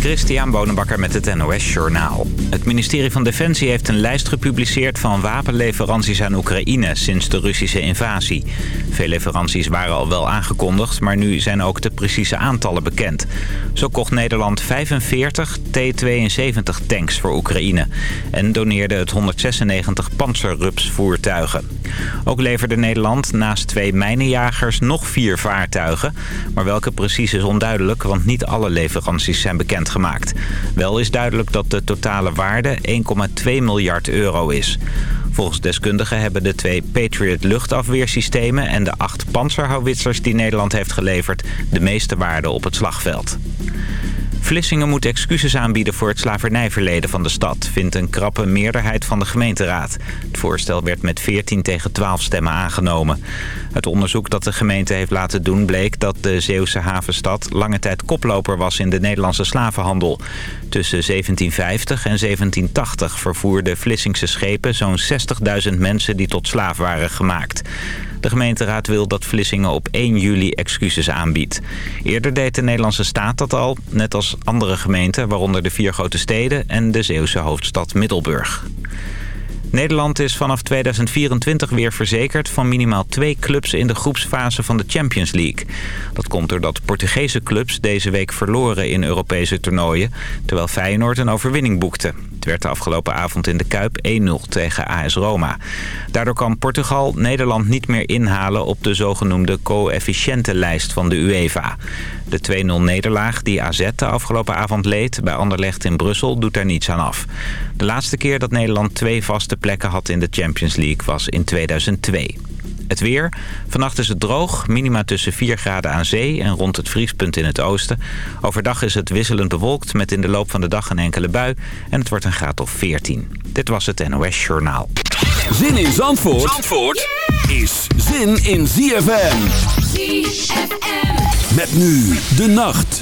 Christian Bonenbakker met het NOS Journaal. Het ministerie van Defensie heeft een lijst gepubliceerd van wapenleveranties aan Oekraïne sinds de Russische invasie. Veel leveranties waren al wel aangekondigd, maar nu zijn ook de precieze aantallen bekend. Zo kocht Nederland 45 T-72 tanks voor Oekraïne en doneerde het 196 Panzerrups voertuigen. Ook leverde Nederland naast twee mijnenjagers nog vier vaartuigen, maar welke precies is onduidelijk, want niet alle leveranties zijn bekendgemaakt. Wel is duidelijk dat de totale waarde 1,2 miljard euro is. Volgens deskundigen hebben de twee Patriot luchtafweersystemen... en de acht panzerhouwitsers die Nederland heeft geleverd... de meeste waarde op het slagveld. Vlissingen moet excuses aanbieden voor het slavernijverleden van de stad... vindt een krappe meerderheid van de gemeenteraad. Het voorstel werd met 14 tegen 12 stemmen aangenomen. Het onderzoek dat de gemeente heeft laten doen bleek dat de Zeeuwse havenstad... lange tijd koploper was in de Nederlandse slavenhandel. Tussen 1750 en 1780 vervoerden Vlissingse schepen zo'n 60.000 mensen die tot slaaf waren gemaakt. De gemeenteraad wil dat Vlissingen op 1 juli excuses aanbiedt. Eerder deed de Nederlandse staat dat al, net als andere gemeenten... waaronder de vier grote steden en de Zeeuwse hoofdstad Middelburg. Nederland is vanaf 2024 weer verzekerd van minimaal twee clubs in de groepsfase van de Champions League. Dat komt doordat Portugese clubs deze week verloren in Europese toernooien, terwijl Feyenoord een overwinning boekte. Het werd de afgelopen avond in de Kuip 1-0 tegen AS Roma. Daardoor kan Portugal Nederland niet meer inhalen op de zogenoemde coëfficiëntenlijst van de UEFA. De 2-0 nederlaag die AZ de afgelopen avond leed bij Anderlecht in Brussel doet daar niets aan af. De laatste keer dat Nederland twee vaste plekken had in de Champions League was in 2002. Het weer. Vannacht is het droog. Minima tussen 4 graden aan zee en rond het vriespunt in het oosten. Overdag is het wisselend bewolkt met in de loop van de dag een enkele bui. En het wordt een graad of 14. Dit was het NOS Journaal. Zin in Zandvoort, Zandvoort is zin in ZFM. ZFM. Met nu de nacht.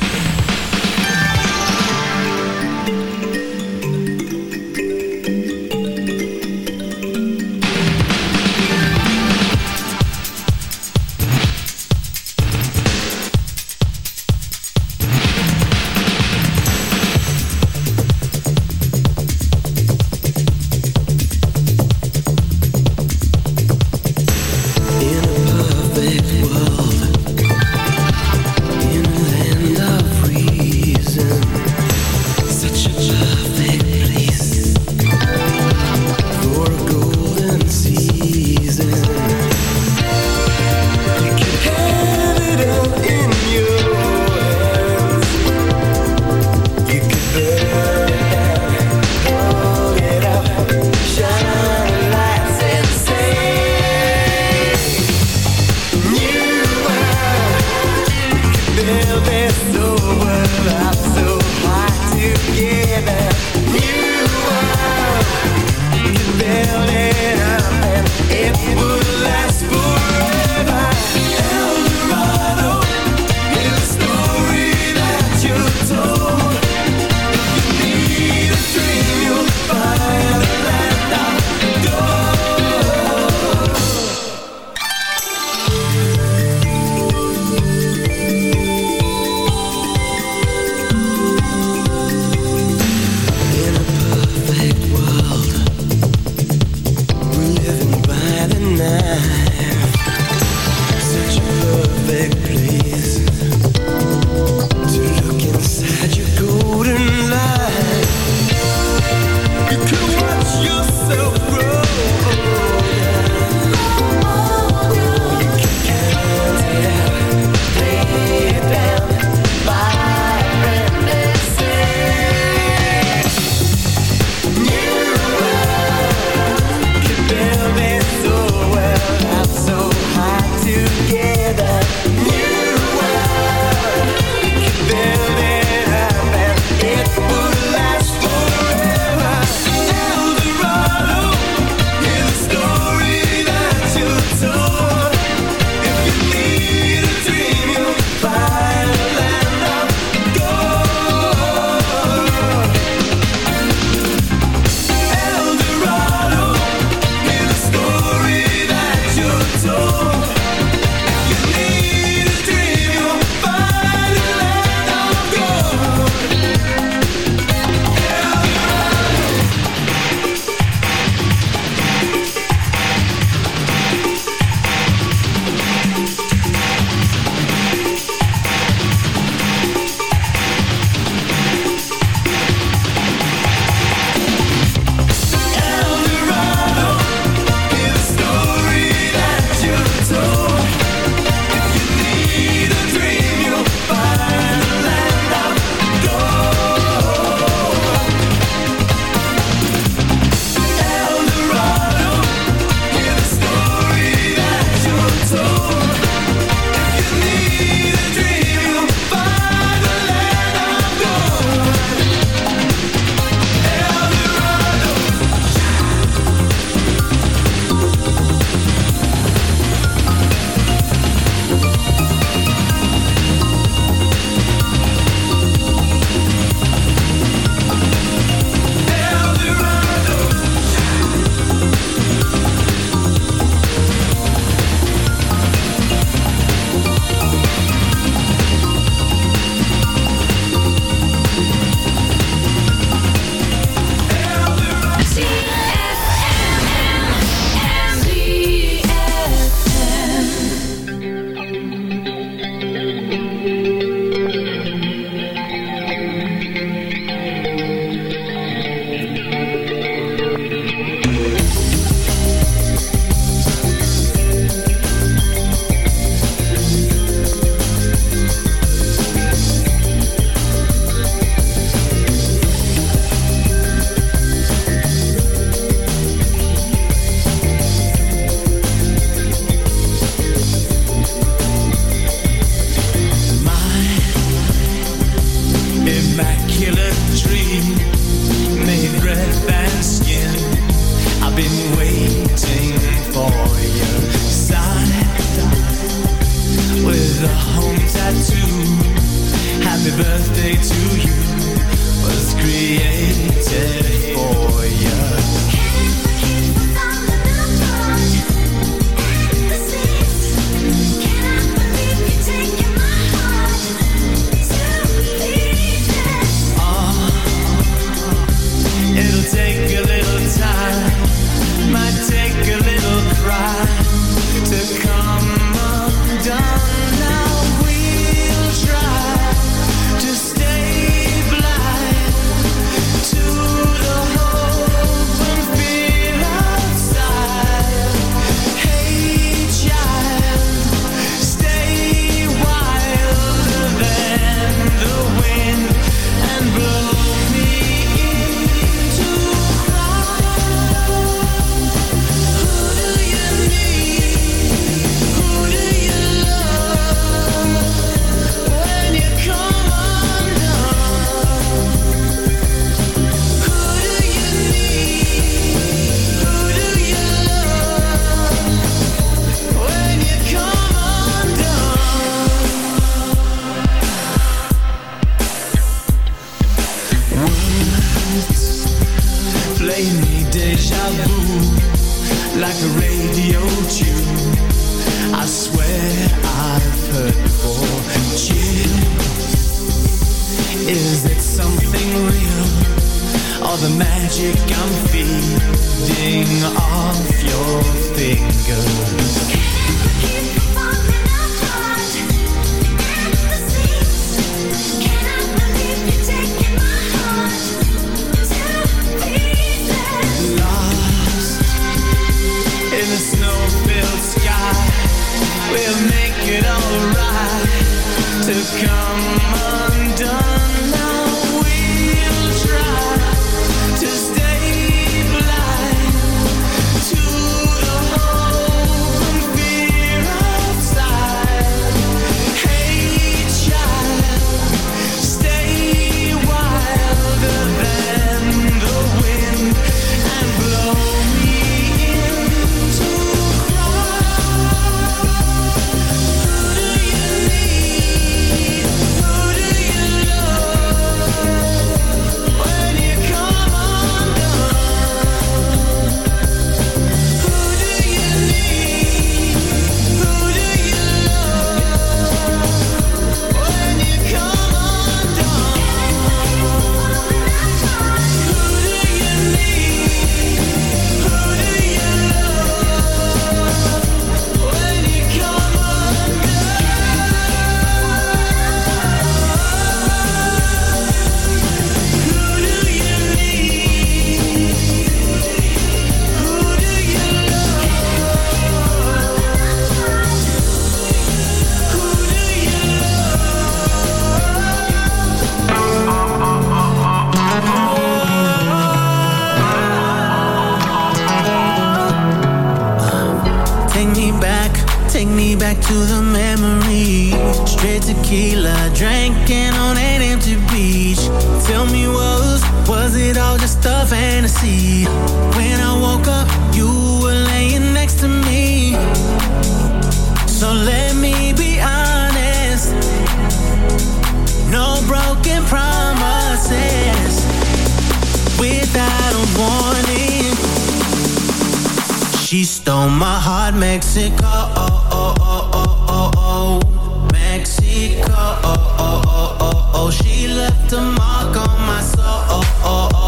a mark on my soul.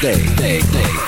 day. day, day.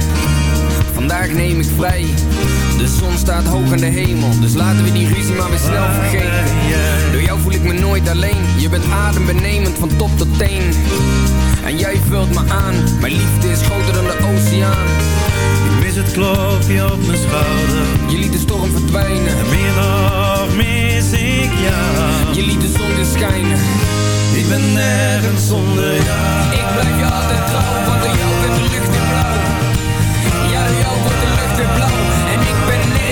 Vandaag neem ik vrij. De zon staat hoog in de hemel, dus laten we die ruzie maar weer snel vergeten. Door jou voel ik me nooit alleen. Je bent adembenemend van top tot teen. En jij vult me aan. Mijn liefde is groter dan de oceaan. Ik mis het klopje op mijn schouder. Je liet de storm verdwijnen. En meer nog mis ik jou. Je liet de zon weer schijnen. Ik ben nergens zonder jou. Ik blijf je altijd trouw, want door jou werd de lucht weer blauw.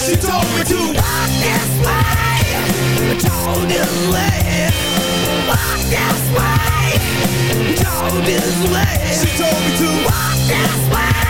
She told me to walk this way. Told this way. Walk this way. Told this way. She told me to walk this way.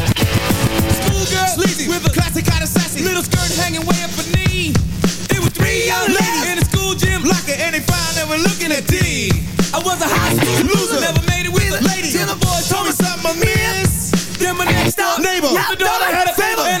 indeed. I was a high school loser, never made it with a lady. Till the boys told me something I missed. Then my next door neighbor, the daughter had a favor.